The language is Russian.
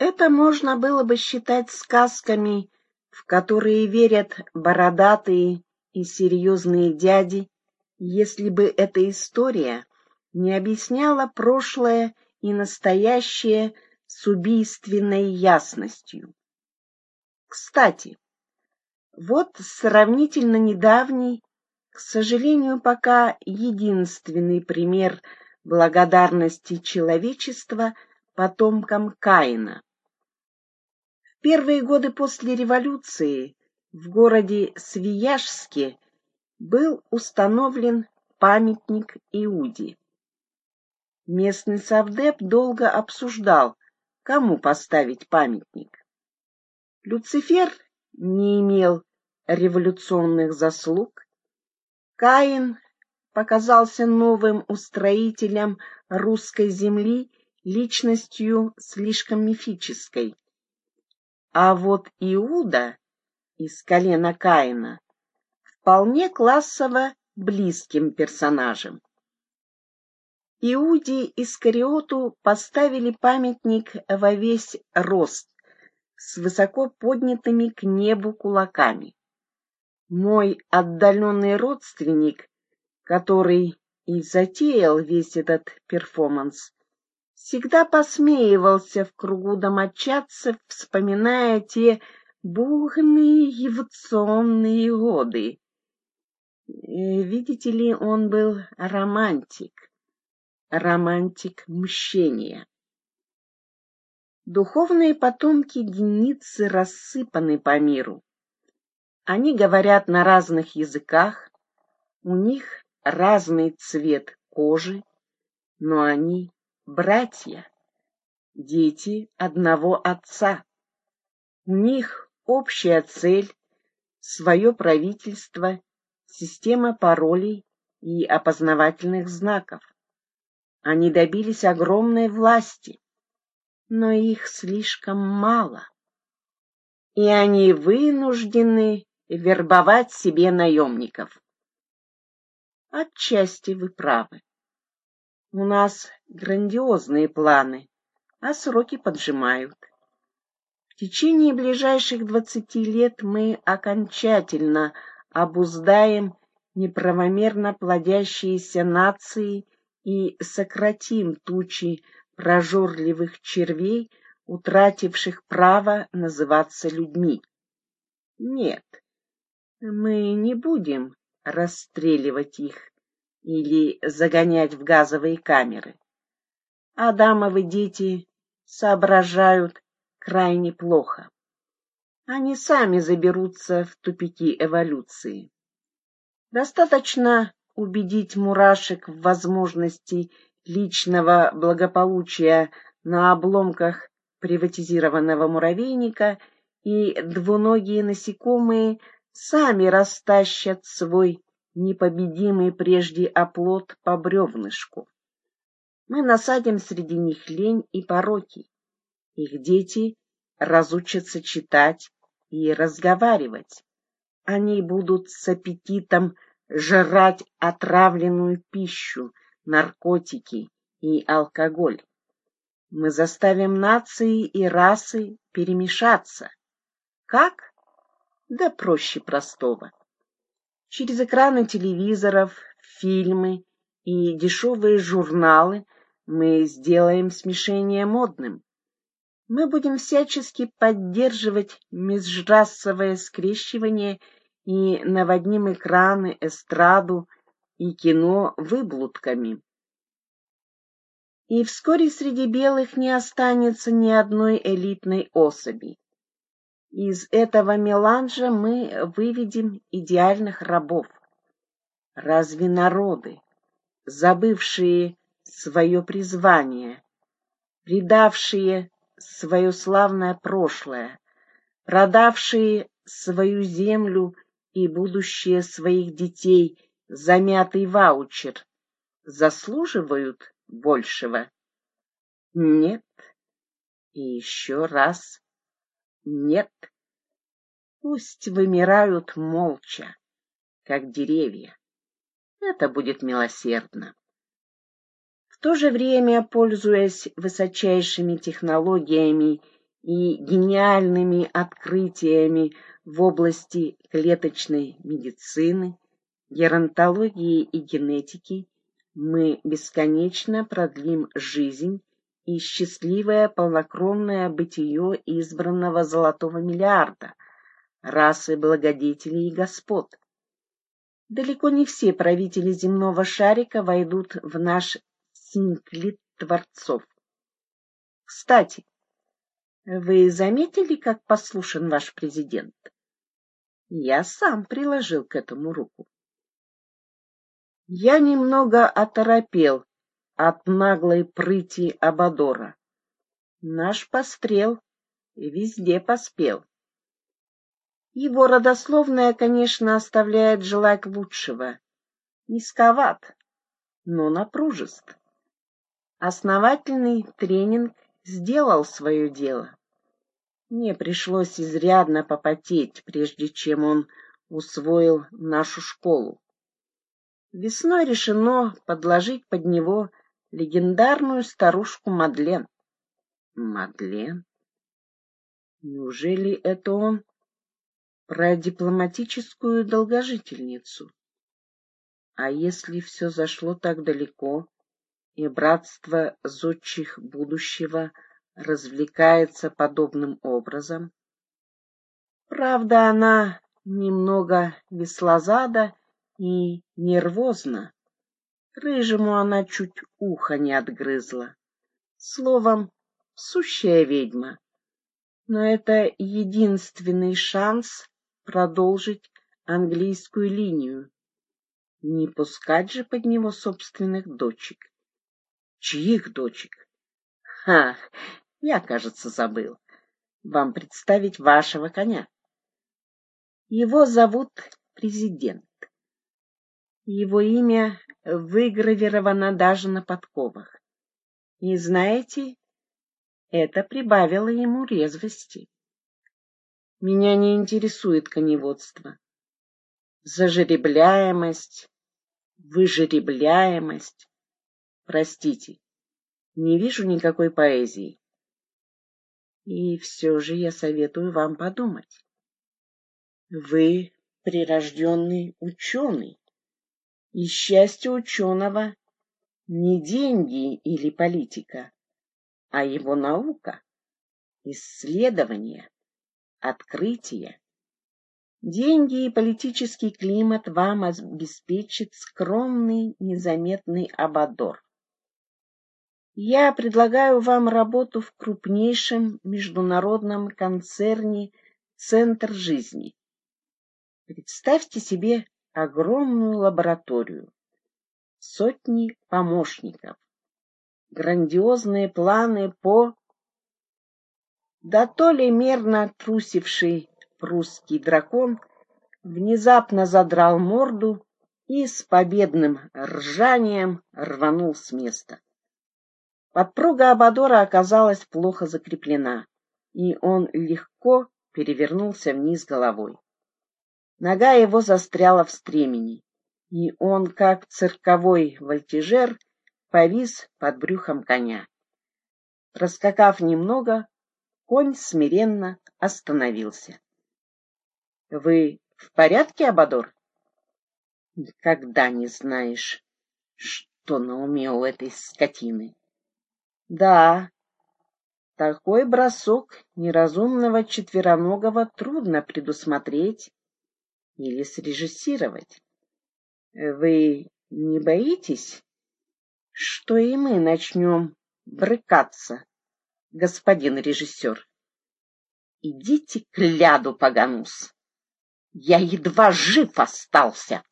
Это можно было бы считать сказками, в которые верят бородатые и серьезные дяди, если бы эта история не объясняла прошлое и настоящее с убийственной ясностью. Кстати, вот сравнительно недавний, к сожалению, пока единственный пример благодарности человечества потомкам Каина. Первые годы после революции в городе Свияжске был установлен памятник Иуде. Местный совдеп долго обсуждал, кому поставить памятник. Люцифер не имел революционных заслуг. Каин показался новым устроителем русской земли личностью слишком мифической. А вот Иуда из колена Каина вполне классово близким персонажем. Иуде Искариоту поставили памятник во весь рост, с высоко поднятыми к небу кулаками. Мой отдаленный родственник, который и затеял весь этот перформанс, всегда посмеивался в кругу домочадцев, вспоминая те бурные эволюционные годы. Э, видите ли, он был романтик, романтик мщения. Духовные потомки Деницы рассыпаны по миру. Они говорят на разных языках, у них разный цвет кожи, но они братья, дети одного отца. У них общая цель, свое правительство, система паролей и опознавательных знаков. Они добились огромной власти, но их слишком мало, и они вынуждены вербовать себе наемников. Отчасти вы правы. У нас грандиозные планы, а сроки поджимают. В течение ближайших двадцати лет мы окончательно обуздаем неправомерно плодящиеся нации и сократим тучи прожорливых червей, утративших право называться людьми. Нет, мы не будем расстреливать их или загонять в газовые камеры. Адамовы дети соображают крайне плохо. Они сами заберутся в тупики эволюции. Достаточно убедить мурашек в возможности личного благополучия на обломках приватизированного муравейника, и двуногие насекомые сами растащат свой непобедимый прежде оплот по бревнышку. Мы насадим среди них лень и пороки. Их дети разучатся читать и разговаривать. Они будут с аппетитом жрать отравленную пищу, наркотики и алкоголь. Мы заставим нации и расы перемешаться. Как? Да проще простого. Через экраны телевизоров, фильмы и дешевые журналы мы сделаем смешение модным. Мы будем всячески поддерживать межрасовое скрещивание и наводним экраны, эстраду и кино выблудками. И вскоре среди белых не останется ни одной элитной особи. Из этого меланжа мы выведем идеальных рабов. Разве народы, забывшие свое призвание, предавшие свое славное прошлое, продавшие свою землю и будущее своих детей за мятый ваучер, заслуживают большего? Нет. И еще раз нет. Пусть вымирают молча, как деревья. Это будет милосердно. В то же время, пользуясь высочайшими технологиями и гениальными открытиями в области клеточной медицины, геронтологии и генетики мы бесконечно продлим жизнь и счастливое полнокровное бытие избранного золотого миллиарда, расы благодетелей и господ. Далеко не все правители земного шарика войдут в наш синклит творцов. Кстати, вы заметили, как послушен ваш президент? Я сам приложил к этому руку. Я немного оторопел от наглой прыти Абадора. Наш пострел везде поспел. Его родословная, конечно, оставляет желать лучшего. Низковат, но напружист. Основательный тренинг сделал свое дело. Мне пришлось изрядно попотеть, прежде чем он усвоил нашу школу. Весной решено подложить под него легендарную старушку Мадлен. Мадлен? Неужели это он про дипломатическую долгожительницу? А если все зашло так далеко, и братство зодчих будущего развлекается подобным образом? Правда, она немного веслозада и нервозно. Рыжему она чуть ухо не отгрызла. Словом, сущая ведьма. Но это единственный шанс продолжить английскую линию. Не пускать же под него собственных дочек. Чьих дочек? Ха, я, кажется, забыл. Вам представить вашего коня. Его зовут президент. Его имя выгравировано даже на подковах. И знаете, это прибавило ему резвости. Меня не интересует коневодство. Зажеребляемость, выжеребляемость. Простите, не вижу никакой поэзии. И все же я советую вам подумать. Вы прирожденный ученый. И счастье ученого не деньги или политика, а его наука, исследования, открытия. Деньги и политический климат вам обеспечит скромный, незаметный абадор. Я предлагаю вам работу в крупнейшем международном концерне «Центр жизни». Представьте себе огромную лабораторию, сотни помощников, грандиозные планы по... Да то ли мерно трусивший прусский дракон внезапно задрал морду и с победным ржанием рванул с места. Подпруга Абадора оказалась плохо закреплена, и он легко перевернулся вниз головой. Нога его застряла в стремени, и он, как цирковой вольтежер, повис под брюхом коня. Раскакав немного, конь смиренно остановился. — Вы в порядке, Абадор? — Никогда не знаешь, что на уме у этой скотины. — Да, такой бросок неразумного четвероногого трудно предусмотреть или срежиссировать. Вы не боитесь, что и мы начнем брыкаться, господин режиссер? Идите к ляду, Паганус. Я едва жив остался.